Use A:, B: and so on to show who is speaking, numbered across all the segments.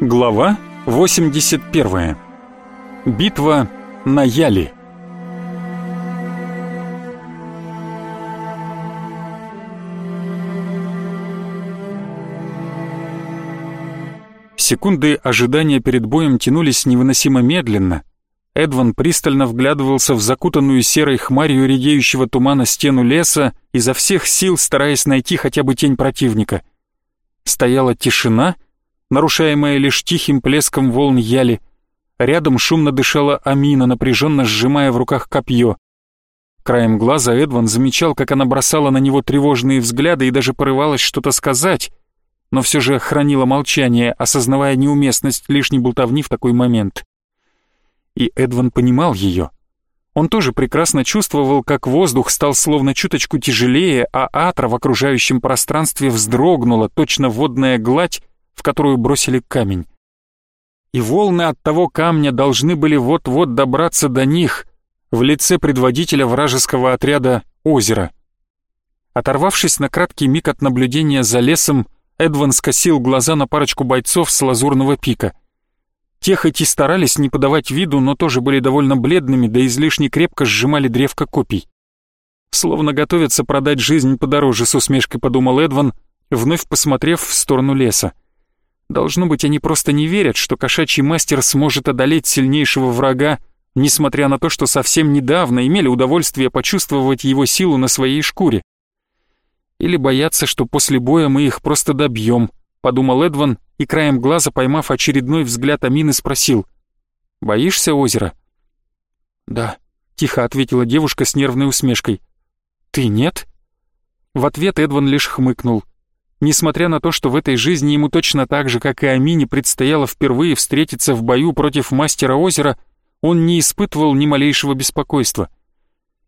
A: Глава 81. Битва на Яли. Секунды ожидания перед боем тянулись невыносимо медленно. Эдван пристально вглядывался в закутанную серой хмарью редеющего тумана стену леса, изо всех сил стараясь найти хотя бы тень противника. Стояла тишина — нарушаемая лишь тихим плеском волн яли. Рядом шумно дышала Амина, напряженно сжимая в руках копье. Краем глаза Эдван замечал, как она бросала на него тревожные взгляды и даже порывалась что-то сказать, но все же хранила молчание, осознавая неуместность лишней болтовни в такой момент. И Эдван понимал ее. Он тоже прекрасно чувствовал, как воздух стал словно чуточку тяжелее, а атра в окружающем пространстве вздрогнула, точно водная гладь, в которую бросили камень. И волны от того камня должны были вот-вот добраться до них в лице предводителя вражеского отряда «Озеро». Оторвавшись на краткий миг от наблюдения за лесом, Эдван скосил глаза на парочку бойцов с лазурного пика. Те хоть и старались не подавать виду, но тоже были довольно бледными, да излишне крепко сжимали древко копий. Словно готовятся продать жизнь подороже, с усмешкой подумал Эдван, вновь посмотрев в сторону леса. Должно быть, они просто не верят, что кошачий мастер сможет одолеть сильнейшего врага, несмотря на то, что совсем недавно имели удовольствие почувствовать его силу на своей шкуре. Или боятся, что после боя мы их просто добьем, подумал Эдван и краем глаза, поймав очередной взгляд Амины, спросил. «Боишься озера?» «Да», — тихо ответила девушка с нервной усмешкой. «Ты нет?» В ответ Эдван лишь хмыкнул. Несмотря на то, что в этой жизни ему точно так же, как и Амине, предстояло впервые встретиться в бою против мастера озера, он не испытывал ни малейшего беспокойства.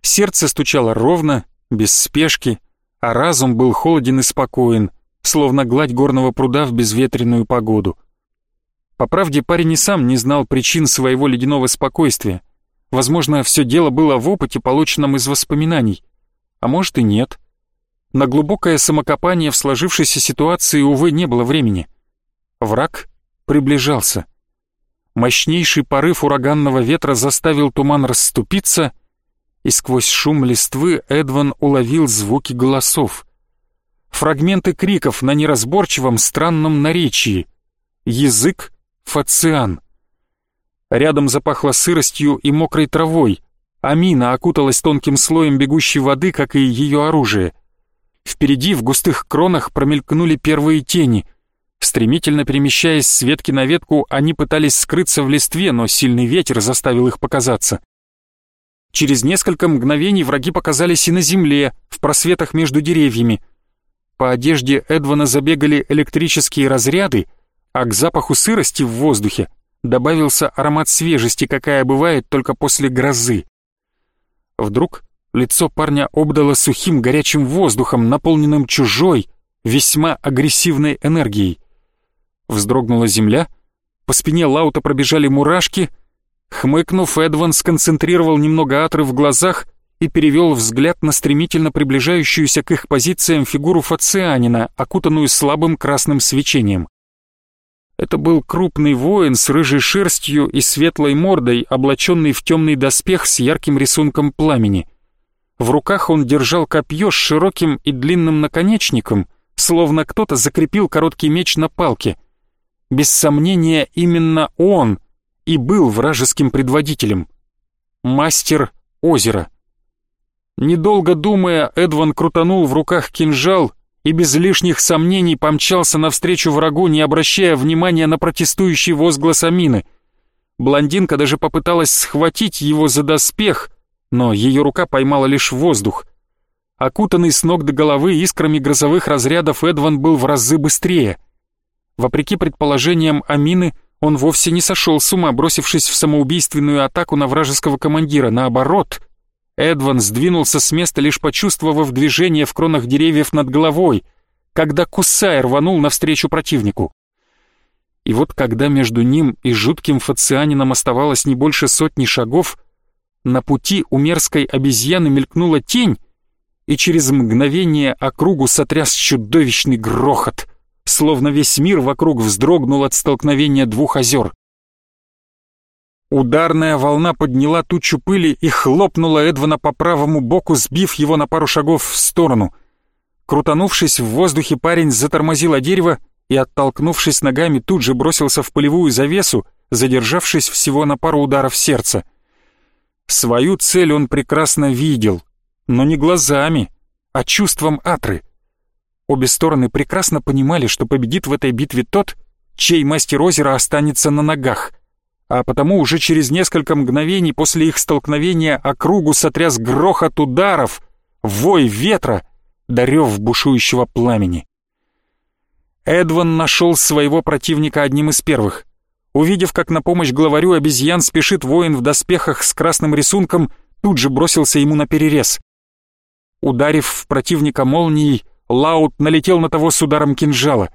A: Сердце стучало ровно, без спешки, а разум был холоден и спокоен, словно гладь горного пруда в безветренную погоду. По правде, парень и сам не знал причин своего ледяного спокойствия. Возможно, все дело было в опыте, полученном из воспоминаний. А может и нет. На глубокое самокопание в сложившейся ситуации, увы, не было времени. Враг приближался. Мощнейший порыв ураганного ветра заставил туман расступиться, и сквозь шум листвы Эдван уловил звуки голосов. Фрагменты криков на неразборчивом странном наречии. Язык — фациан. Рядом запахло сыростью и мокрой травой. Амина окуталась тонким слоем бегущей воды, как и ее оружие — Впереди в густых кронах промелькнули первые тени. Стремительно перемещаясь с ветки на ветку, они пытались скрыться в листве, но сильный ветер заставил их показаться. Через несколько мгновений враги показались и на земле, в просветах между деревьями. По одежде Эдвана забегали электрические разряды, а к запаху сырости в воздухе добавился аромат свежести, какая бывает только после грозы. Вдруг Лицо парня обдало сухим горячим воздухом, наполненным чужой, весьма агрессивной энергией. Вздрогнула земля, по спине Лаута пробежали мурашки. Хмыкнув, Эдван сконцентрировал немного атры в глазах и перевел взгляд на стремительно приближающуюся к их позициям фигуру фацианина, окутанную слабым красным свечением. Это был крупный воин с рыжей шерстью и светлой мордой, облаченный в темный доспех с ярким рисунком пламени. В руках он держал копье с широким и длинным наконечником, словно кто-то закрепил короткий меч на палке. Без сомнения, именно он и был вражеским предводителем. Мастер озера. Недолго думая, Эдван крутанул в руках кинжал и без лишних сомнений помчался навстречу врагу, не обращая внимания на протестующий возглас Амины. Блондинка даже попыталась схватить его за доспех, но ее рука поймала лишь воздух. Окутанный с ног до головы искрами грозовых разрядов Эдван был в разы быстрее. Вопреки предположениям Амины, он вовсе не сошел с ума, бросившись в самоубийственную атаку на вражеского командира. Наоборот, Эдван сдвинулся с места, лишь почувствовав движение в кронах деревьев над головой, когда Кусай рванул навстречу противнику. И вот когда между ним и жутким фацианином оставалось не больше сотни шагов, на пути у мерзкой обезьяны мелькнула тень, и через мгновение округу сотряс чудовищный грохот. словно весь мир вокруг вздрогнул от столкновения двух озер. Ударная волна подняла тучу пыли и хлопнула Эдвана по правому боку, сбив его на пару шагов в сторону. Крутанувшись в воздухе, парень затормозил о дерево и, оттолкнувшись ногами, тут же бросился в полевую завесу, задержавшись всего на пару ударов сердца. Свою цель он прекрасно видел, но не глазами, а чувством атры. Обе стороны прекрасно понимали, что победит в этой битве тот, чей мастер озера останется на ногах — а потому уже через несколько мгновений после их столкновения округу сотряс грохот ударов, вой ветра, дарев бушующего пламени. Эдван нашел своего противника одним из первых. Увидев, как на помощь главарю обезьян спешит воин в доспехах с красным рисунком, тут же бросился ему на перерез. Ударив в противника молнией, Лаут налетел на того с ударом кинжала.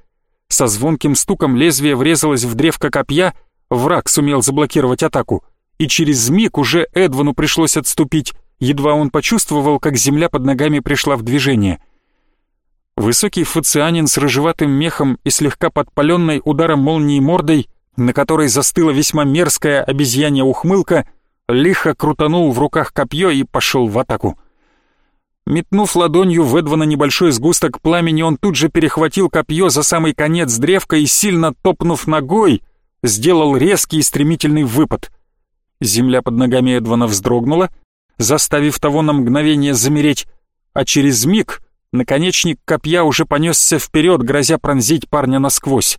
A: Со звонким стуком лезвие врезалось в древко копья — Враг сумел заблокировать атаку, и через миг уже Эдвану пришлось отступить, едва он почувствовал, как земля под ногами пришла в движение. Высокий фацианин с рыжеватым мехом и слегка подпаленной ударом молнии мордой, на которой застыла весьма мерзкая обезьянья ухмылка, лихо крутанул в руках копье и пошел в атаку. Метнув ладонью в Эдвана небольшой сгусток пламени, он тут же перехватил копье за самый конец древка и, сильно топнув ногой, сделал резкий и стремительный выпад. Земля под ногами Эдвана вздрогнула, заставив того на мгновение замереть, а через миг наконечник копья уже понесся вперед, грозя пронзить парня насквозь.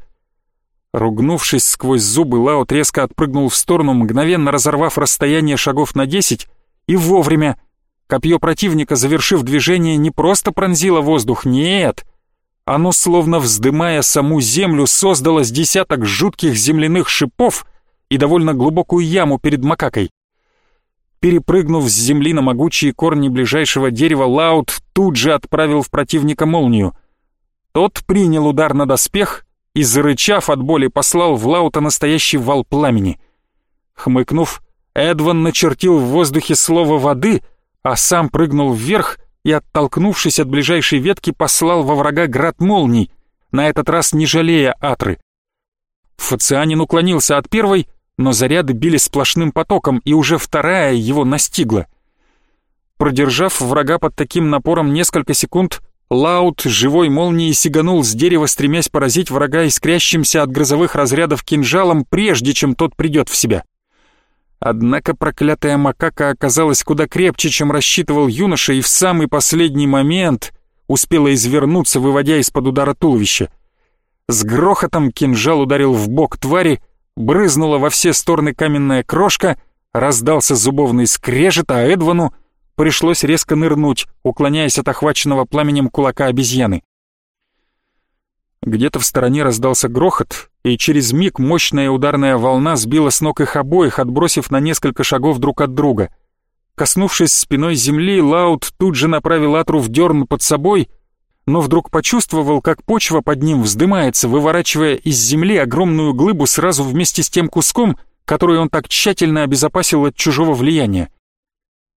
A: Ругнувшись сквозь зубы, Лао резко отпрыгнул в сторону, мгновенно разорвав расстояние шагов на десять, и вовремя. Копье противника, завершив движение, не просто пронзило воздух, нет — оно, словно вздымая саму землю, создало с десяток жутких земляных шипов и довольно глубокую яму перед макакой. Перепрыгнув с земли на могучие корни ближайшего дерева, Лаут тут же отправил в противника молнию. Тот принял удар на доспех и, зарычав от боли, послал в Лаута настоящий вал пламени. Хмыкнув, Эдван начертил в воздухе слово «воды», а сам прыгнул вверх и, оттолкнувшись от ближайшей ветки, послал во врага град молний, на этот раз не жалея Атры. Фацианин уклонился от первой, но заряды били сплошным потоком, и уже вторая его настигла. Продержав врага под таким напором несколько секунд, Лаут живой молнией сиганул с дерева, стремясь поразить врага искрящимся от грозовых разрядов кинжалом, прежде чем тот придет в себя. Однако проклятая макака оказалась куда крепче, чем рассчитывал юноша, и в самый последний момент успела извернуться, выводя из-под удара туловища. С грохотом кинжал ударил в бок твари, брызнула во все стороны каменная крошка, раздался зубовный скрежет, а Эдвану пришлось резко нырнуть, уклоняясь от охваченного пламенем кулака обезьяны. Где-то в стороне раздался грохот, и через миг мощная ударная волна сбила с ног их обоих, отбросив на несколько шагов друг от друга. Коснувшись спиной земли, Лаут тут же направил Атру в дерн под собой, но вдруг почувствовал, как почва под ним вздымается, выворачивая из земли огромную глыбу сразу вместе с тем куском, который он так тщательно обезопасил от чужого влияния.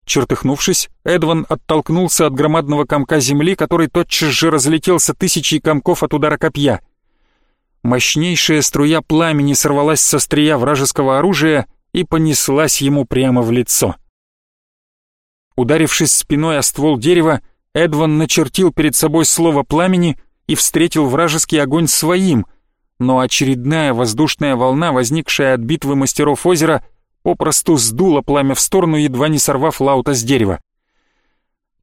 A: Чертыхнувшись, Эдван оттолкнулся от громадного комка земли, который тотчас же разлетелся тысячей комков от удара копья. Мощнейшая струя пламени сорвалась со стрия вражеского оружия и понеслась ему прямо в лицо. Ударившись спиной о ствол дерева, Эдван начертил перед собой слово пламени и встретил вражеский огонь своим, но очередная воздушная волна, возникшая от битвы мастеров озера, попросту сдуло пламя в сторону, едва не сорвав Лаута с дерева.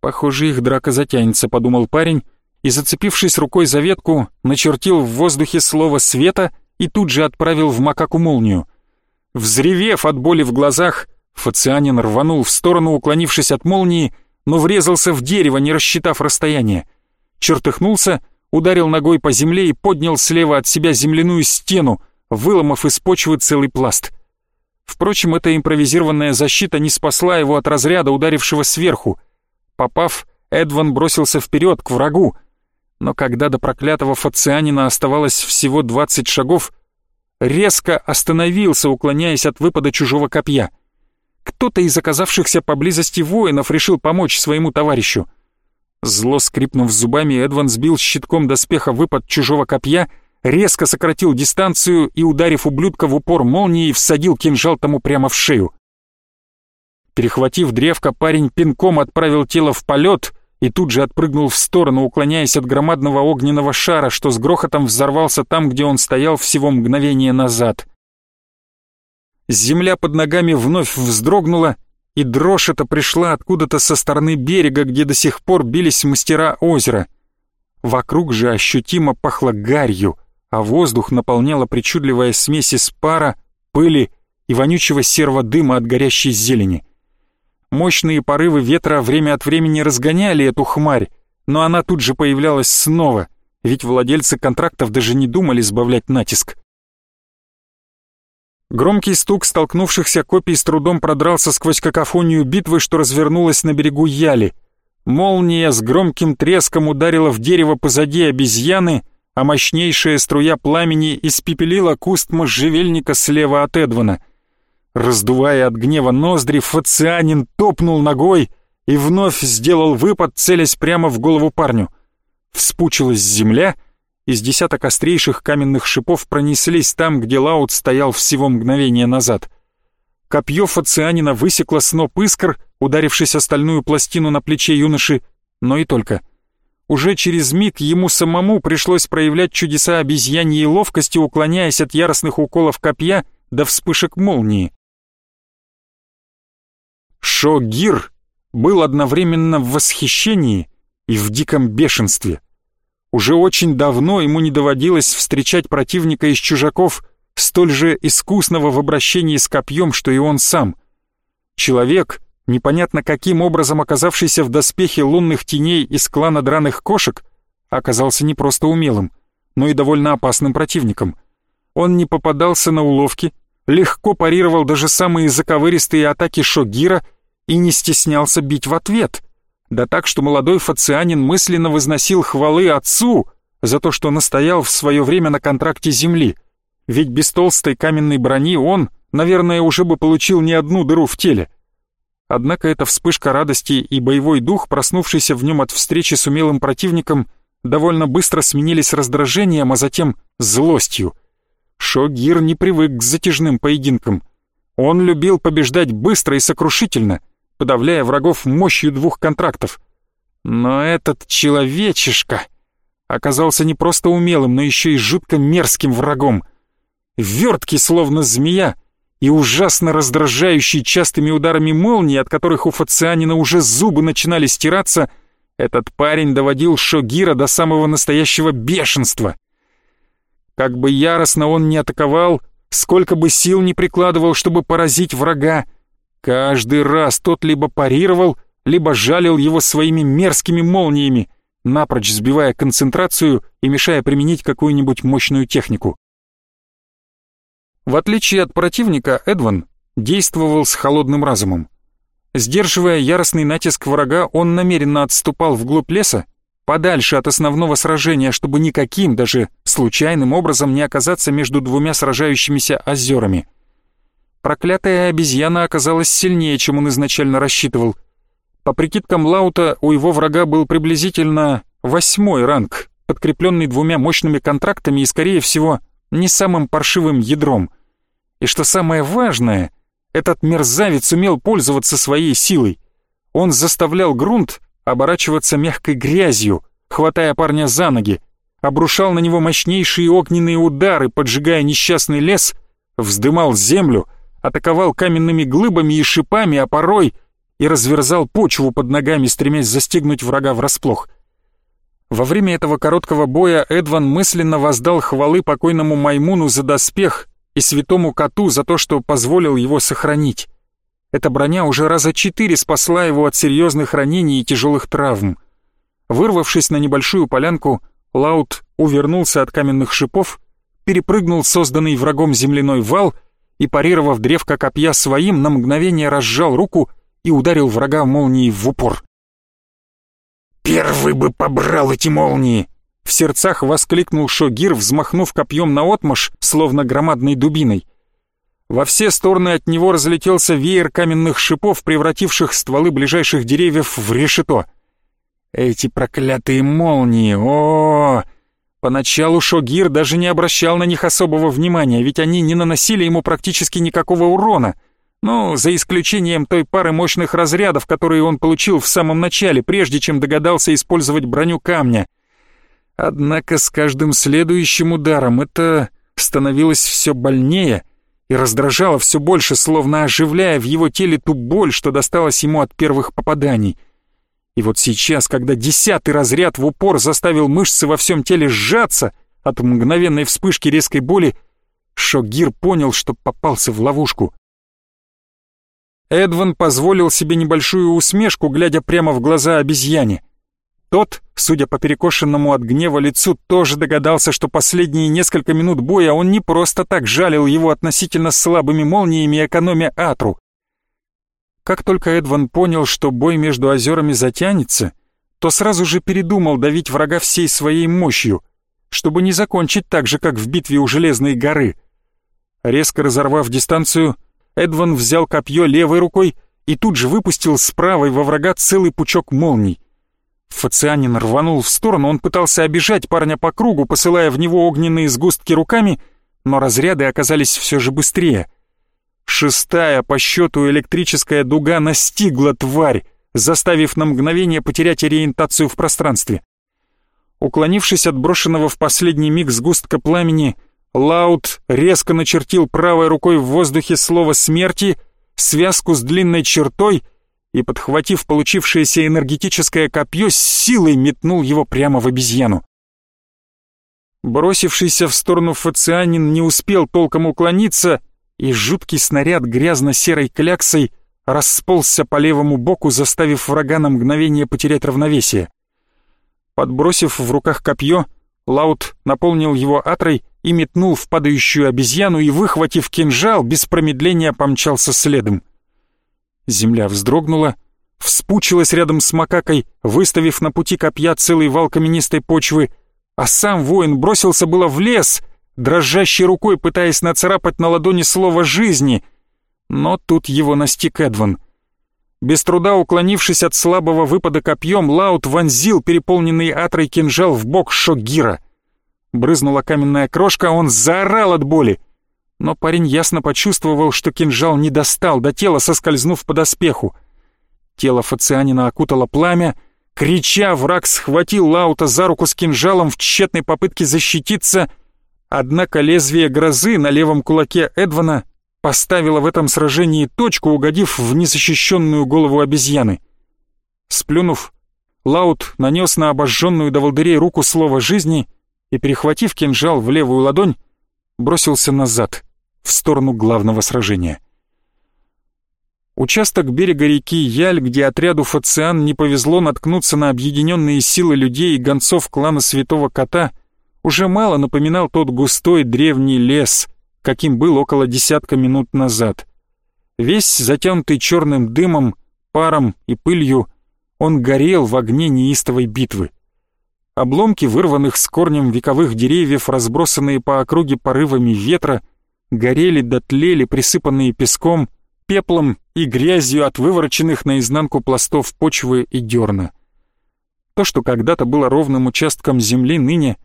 A: «Похоже, их драка затянется», — подумал парень, и, зацепившись рукой за ветку, начертил в воздухе слово «света» и тут же отправил в макаку молнию. Взревев от боли в глазах, Фацианин рванул в сторону, уклонившись от молнии, но врезался в дерево, не рассчитав расстояние. Чертыхнулся, ударил ногой по земле и поднял слева от себя земляную стену, выломав из почвы целый пласт. Впрочем, эта импровизированная защита не спасла его от разряда, ударившего сверху. Попав, Эдван бросился вперед, к врагу. Но когда до проклятого фацианина оставалось всего двадцать шагов, резко остановился, уклоняясь от выпада чужого копья. Кто-то из оказавшихся поблизости воинов решил помочь своему товарищу. Зло скрипнув зубами, Эдван сбил щитком доспеха выпад чужого копья — резко сократил дистанцию и, ударив ублюдка в упор молнией, всадил кинжал тому прямо в шею. Перехватив древко, парень пинком отправил тело в полет и тут же отпрыгнул в сторону, уклоняясь от громадного огненного шара, что с грохотом взорвался там, где он стоял всего мгновение назад. Земля под ногами вновь вздрогнула, и дрожь эта пришла откуда-то со стороны берега, где до сих пор бились мастера озера. Вокруг же ощутимо пахло гарью, а воздух наполняла причудливая смесь из пара, пыли и вонючего серого дыма от горящей зелени. Мощные порывы ветра время от времени разгоняли эту хмарь, но она тут же появлялась снова, ведь владельцы контрактов даже не думали сбавлять натиск. Громкий стук столкнувшихся копий с трудом продрался сквозь какофонию битвы, что развернулась на берегу Яли. Молния с громким треском ударила в дерево позади обезьяны, а мощнейшая струя пламени испепелила куст можжевельника слева от Эдвана. Раздувая от гнева ноздри, фацианин топнул ногой и вновь сделал выпад, целясь прямо в голову парню. Вспучилась земля — из десяток острейших каменных шипов пронеслись там, где Лаут стоял всего мгновение назад. Копье фацианина высекло сноп искр, ударившись о стальную пластину на плече юноши, но и только. Уже через миг ему самому пришлось проявлять чудеса обезьяньей ловкости, уклоняясь от яростных уколов копья до вспышек молнии. Шогир был одновременно в восхищении и в диком бешенстве. Уже очень давно ему не доводилось встречать противника из чужаков, столь же искусного в обращении с копьем, что и он сам. Человек, непонятно каким образом оказавшийся в доспехе лунных теней из клана драных кошек, оказался не просто умелым, но и довольно опасным противником. Он не попадался на уловки, легко парировал даже самые заковыристые атаки Шогира и не стеснялся бить в ответ. Да так, что молодой фацианин мысленно возносил хвалы отцу за то, что настоял в свое время на контракте земли. Ведь без толстой каменной брони он, наверное, уже бы получил не одну дыру в теле. Однако эта вспышка радости и боевой дух, проснувшийся в нем от встречи с умелым противником, довольно быстро сменились раздражением, а затем злостью. Шогир не привык к затяжным поединкам. Он любил побеждать быстро и сокрушительно — подавляя врагов мощью двух контрактов. Но этот человечишка оказался не просто умелым, но еще и жутко мерзким врагом. Верткий, словно змея, и ужасно раздражающий частыми ударами молнии, от которых у Фацианина уже зубы начинали стираться, этот парень доводил Шогира до самого настоящего бешенства. Как бы яростно он ни атаковал, сколько бы сил ни прикладывал, чтобы поразить врага, Каждый раз тот либо парировал, либо жалил его своими мерзкими молниями, напрочь сбивая концентрацию и мешая применить какую-нибудь мощную технику. В отличие от противника, Эдван действовал с холодным разумом. Сдерживая яростный натиск врага, он намеренно отступал вглубь леса, подальше от основного сражения, чтобы никаким, даже случайным образом не оказаться между двумя сражающимися озерами. Проклятая обезьяна оказалась сильнее, чем он изначально рассчитывал. По прикидкам Лаута, у его врага был приблизительно восьмой ранг, подкрепленный двумя мощными контрактами и, скорее всего, не самым паршивым ядром. И что самое важное, этот мерзавец умел пользоваться своей силой. Он заставлял грунт оборачиваться мягкой грязью, хватая парня за ноги, обрушал на него мощнейшие огненные удары, поджигая несчастный лес, вздымал землю — атаковал каменными глыбами и шипами, а порой и разверзал почву под ногами, стремясь застигнуть врага врасплох. Во время этого короткого боя Эдван мысленно воздал хвалы покойному Маймуну за доспех и святому коту за то, что позволил его сохранить. Эта броня уже раза четыре спасла его от серьезных ранений и тяжелых травм. Вырвавшись на небольшую полянку, Лаут увернулся от каменных шипов, перепрыгнул созданный врагом земляной вал — и, парировав древко копья своим, на мгновение разжал руку и ударил врага молнией в упор. «Первый бы побрал эти молнии!» В сердцах воскликнул Шогир, взмахнув копьем наотмашь, словно громадной дубиной. Во все стороны от него разлетелся веер каменных шипов, превративших стволы ближайших деревьев в решето. Эти проклятые молнии, о, -о, Поначалу Шогир даже не обращал на них особого внимания, ведь они не наносили ему практически никакого урона. Ну, за исключением той пары мощных разрядов, которые он получил в самом начале, прежде чем догадался использовать броню камня. Однако с каждым следующим ударом это становилось все больнее и раздражало все больше, словно оживляя в его теле ту боль, что досталась ему от первых попаданий. И вот сейчас, когда десятый разряд в упор заставил мышцы во всем теле сжаться от мгновенной вспышки резкой боли, Шогир понял, что попался в ловушку. Эдван позволил себе небольшую усмешку, глядя прямо в глаза обезьяне. Тот, судя по перекошенному от гнева лицу, тоже догадался, что последние несколько минут боя он не просто так жалил его относительно слабыми молниями, экономя Атру. Как только Эдван понял, что бой между озерами затянется, то сразу же передумал давить врага всей своей мощью, чтобы не закончить так же, как в битве у Железной горы. Резко разорвав дистанцию, Эдван взял копье левой рукой и тут же выпустил с правой во врага целый пучок молний. Фацианин рванул в сторону, он пытался обижать парня по кругу, посылая в него огненные сгустки руками, но разряды оказались все же быстрее. Шестая по счету электрическая дуга настигла тварь, заставив на мгновение потерять ориентацию в пространстве. Уклонившись от брошенного в последний миг сгустка пламени, Лаут резко начертил правой рукой в воздухе слово «смерти», связку с длинной чертой — и, подхватив получившееся энергетическое копье, с силой метнул его прямо в обезьяну. Бросившийся в сторону фацианин не успел толком уклониться, и жуткий снаряд грязно-серой кляксой расползся по левому боку, заставив врага на мгновение потерять равновесие. Подбросив в руках копье, Лаут наполнил его атрой и метнул в падающую обезьяну и, выхватив кинжал, без промедления помчался следом. Земля вздрогнула, вспучилась рядом с макакой, выставив на пути копья целый вал каменистой почвы, а сам воин бросился было в лес, дрожащей рукой пытаясь нацарапать на ладони слово «жизни», но тут его настиг Эдван. Без труда уклонившись от слабого выпада копьем, Лаут вонзил переполненный атрой кинжал в бок Шогира. Брызнула каменная крошка, он заорал от боли но парень ясно почувствовал, что кинжал не достал до тела, соскользнув по доспеху. Тело Фацианина окутало пламя. Крича, враг схватил Лаута за руку с кинжалом в тщетной попытке защититься, однако лезвие грозы на левом кулаке Эдвана поставило в этом сражении точку, угодив в незащищенную голову обезьяны. Сплюнув, Лаут нанес на обожженную до волдырей руку слово жизни и, перехватив кинжал в левую ладонь, бросился назад, в сторону главного сражения. Участок берега реки Яль, где отряду Фациан не повезло наткнуться на объединенные силы людей и гонцов клана Святого Кота, уже мало напоминал тот густой древний лес, каким был около десятка минут назад. Весь затянутый черным дымом, паром и пылью, он горел в огне неистовой битвы. Обломки вырванных с корнем вековых деревьев, разбросанные по округе порывами ветра, горели дотлели, присыпанные песком, пеплом и грязью от вывороченных наизнанку пластов почвы и дерна. То, что когда-то было ровным участком земли, ныне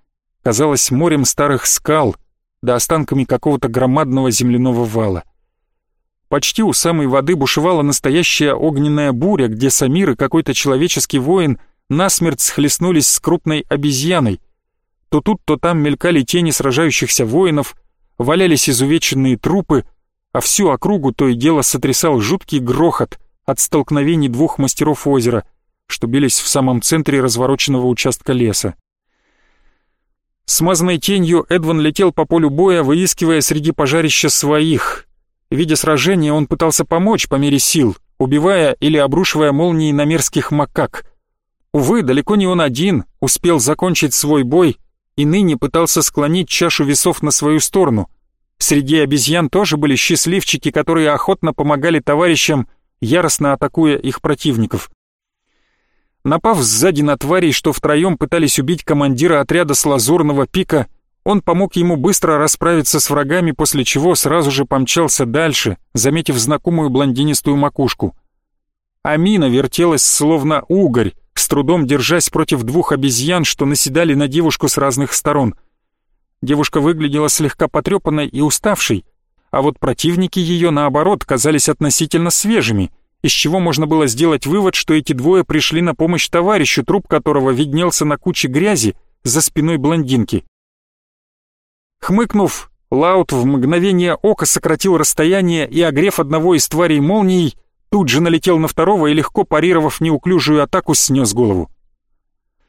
A: казалось морем старых скал, да останками какого-то громадного земляного вала. Почти у самой воды бушевала настоящая огненная буря, где Самир и какой-то человеческий воин — насмерть схлестнулись с крупной обезьяной. То тут, то там мелькали тени сражающихся воинов, валялись изувеченные трупы, а всю округу то и дело сотрясал жуткий грохот от столкновений двух мастеров озера, что бились в самом центре развороченного участка леса. Смазанной тенью Эдван летел по полю боя, выискивая среди пожарища своих. Видя сражение, он пытался помочь по мере сил, убивая или обрушивая молнии на мерзких макак. Увы, далеко не он один успел закончить свой бой и ныне пытался склонить чашу весов на свою сторону. Среди обезьян тоже были счастливчики, которые охотно помогали товарищам, яростно атакуя их противников. Напав сзади на тварей, что втроем пытались убить командира отряда с лазурного пика, он помог ему быстро расправиться с врагами, после чего сразу же помчался дальше, заметив знакомую блондинистую макушку. Амина вертелась словно угорь, с трудом держась против двух обезьян, что наседали на девушку с разных сторон. Девушка выглядела слегка потрепанной и уставшей, а вот противники ее, наоборот, казались относительно свежими, из чего можно было сделать вывод, что эти двое пришли на помощь товарищу, труп которого виднелся на куче грязи за спиной блондинки. Хмыкнув, Лаут в мгновение ока сократил расстояние и, огрев одного из тварей молнией, тут же налетел на второго и, легко парировав неуклюжую атаку, снес голову.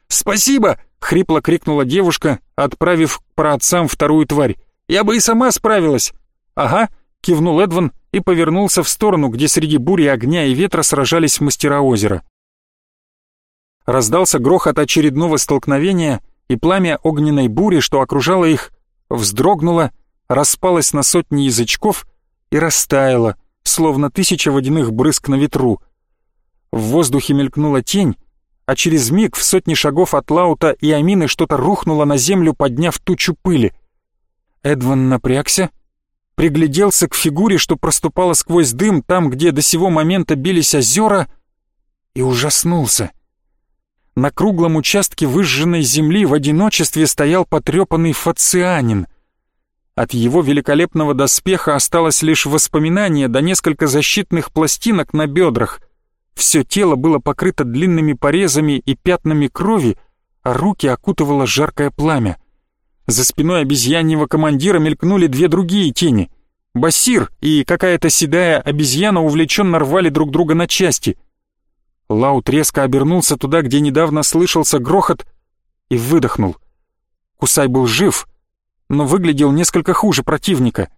A: «Спасибо!» — хрипло крикнула девушка, отправив к праотцам вторую тварь. «Я бы и сама справилась!» «Ага!» — кивнул Эдван и повернулся в сторону, где среди бури огня и ветра сражались мастера озера. Раздался грохот очередного столкновения, и пламя огненной бури, что окружало их, вздрогнуло, распалось на сотни язычков и растаяло, словно тысяча водяных брызг на ветру. В воздухе мелькнула тень, а через миг в сотни шагов от Лаута и Амины что-то рухнуло на землю, подняв тучу пыли. Эдван напрягся, пригляделся к фигуре, что проступала сквозь дым там, где до сего момента бились озера, и ужаснулся. На круглом участке выжженной земли в одиночестве стоял потрепанный фацианин. От его великолепного доспеха осталось лишь воспоминание да несколько защитных пластинок на бедрах. Все тело было покрыто длинными порезами и пятнами крови, а руки окутывало жаркое пламя. За спиной обезьяньего командира мелькнули две другие тени. Басир и какая-то седая обезьяна увлеченно рвали друг друга на части. Лаут резко обернулся туда, где недавно слышался грохот, и выдохнул. Кусай был жив — но выглядел несколько хуже противника.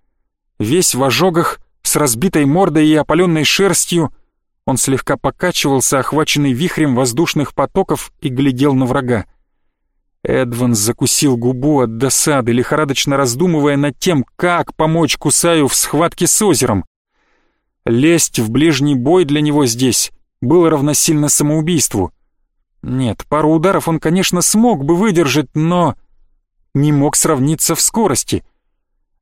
A: Весь в ожогах, с разбитой мордой и опаленной шерстью, он слегка покачивался, охваченный вихрем воздушных потоков, и глядел на врага. Эдван закусил губу от досады, лихорадочно раздумывая над тем, как помочь Кусаю в схватке с озером. Лезть в ближний бой для него здесь было равносильно самоубийству. Нет, пару ударов он, конечно, смог бы выдержать, но не мог сравниться в скорости,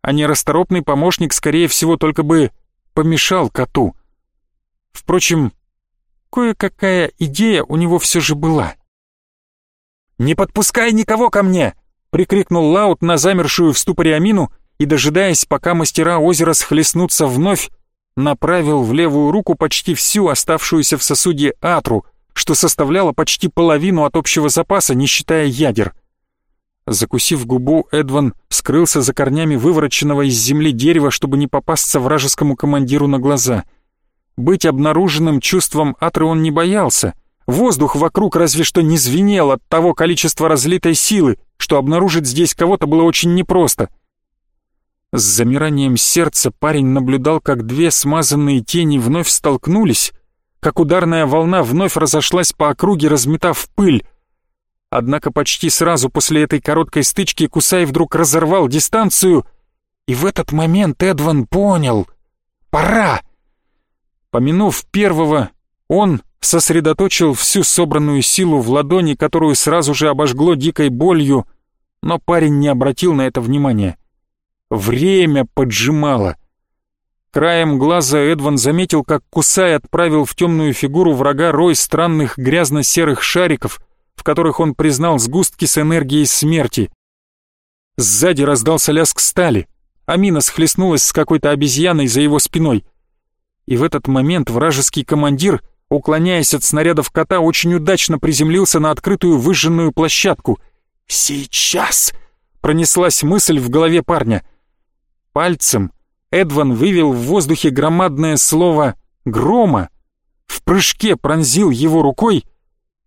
A: а нерасторопный помощник, скорее всего, только бы помешал коту. Впрочем, кое-какая идея у него все же была. «Не подпускай никого ко мне!» — прикрикнул Лаут на замершую в ступоре Амину и, дожидаясь, пока мастера озера схлестнутся вновь, направил в левую руку почти всю оставшуюся в сосуде атру, что составляло почти половину от общего запаса, не считая ядер. Закусив губу, Эдван скрылся за корнями вывороченного из земли дерева, чтобы не попасться вражескому командиру на глаза. Быть обнаруженным чувством Атры он не боялся. Воздух вокруг разве что не звенел от того количества разлитой силы, что обнаружить здесь кого-то было очень непросто. С замиранием сердца парень наблюдал, как две смазанные тени вновь столкнулись, как ударная волна вновь разошлась по округе, разметав пыль, Однако почти сразу после этой короткой стычки Кусай вдруг разорвал дистанцию, и в этот момент Эдван понял — пора! Помянув первого, он сосредоточил всю собранную силу в ладони, которую сразу же обожгло дикой болью, но парень не обратил на это внимания. Время поджимало. Краем глаза Эдван заметил, как Кусай отправил в темную фигуру врага рой странных грязно-серых шариков — в которых он признал сгустки с энергией смерти. Сзади раздался лязг стали, Амина схлестнулась с какой-то обезьяной за его спиной. И в этот момент вражеский командир, уклоняясь от снарядов кота, очень удачно приземлился на открытую выжженную площадку. «Сейчас!» — пронеслась мысль в голове парня. Пальцем Эдван вывел в воздухе громадное слово «грома», в прыжке пронзил его рукой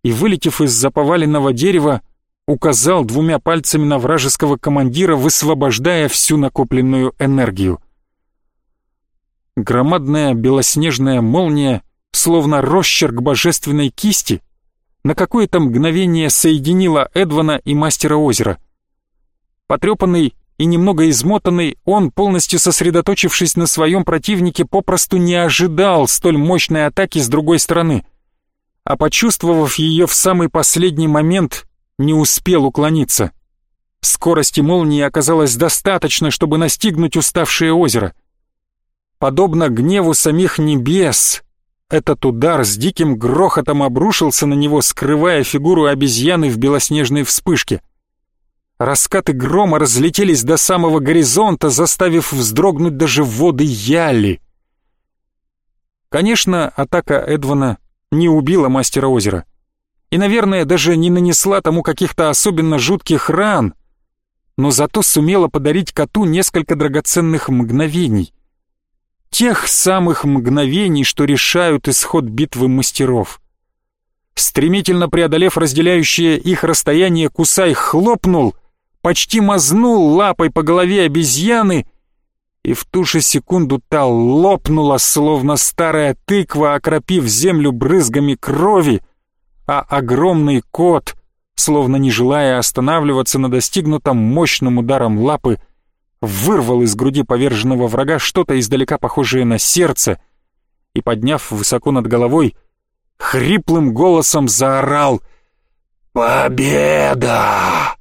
A: и, вылетев из-за поваленного дерева, указал двумя пальцами на вражеского командира, высвобождая всю накопленную энергию. Громадная белоснежная молния, словно росчерк божественной кисти, на какое-то мгновение соединила Эдвана и Мастера Озера. Потрепанный и немного измотанный, он, полностью сосредоточившись на своем противнике, попросту не ожидал столь мощной атаки с другой стороны — а почувствовав ее в самый последний момент, не успел уклониться. Скорости молнии оказалось достаточно, чтобы настигнуть уставшее озеро. Подобно гневу самих небес, этот удар с диким грохотом обрушился на него, скрывая фигуру обезьяны в белоснежной вспышке. Раскаты грома разлетелись до самого горизонта, заставив вздрогнуть даже воды Яли. Конечно, атака Эдвана не убила мастера озера. И, наверное, даже не нанесла тому каких-то особенно жутких ран, но зато сумела подарить коту несколько драгоценных мгновений. Тех самых мгновений, что решают исход битвы мастеров. Стремительно преодолев разделяющее их расстояние, Кусай хлопнул, почти мазнул лапой по голове обезьяны, и в ту же секунду та лопнула, словно старая тыква, окропив землю брызгами крови, а огромный кот, словно не желая останавливаться на достигнутом мощным ударом лапы, вырвал из груди поверженного врага что-то издалека похожее на сердце и, подняв высоко над головой, хриплым голосом заорал «Победа!»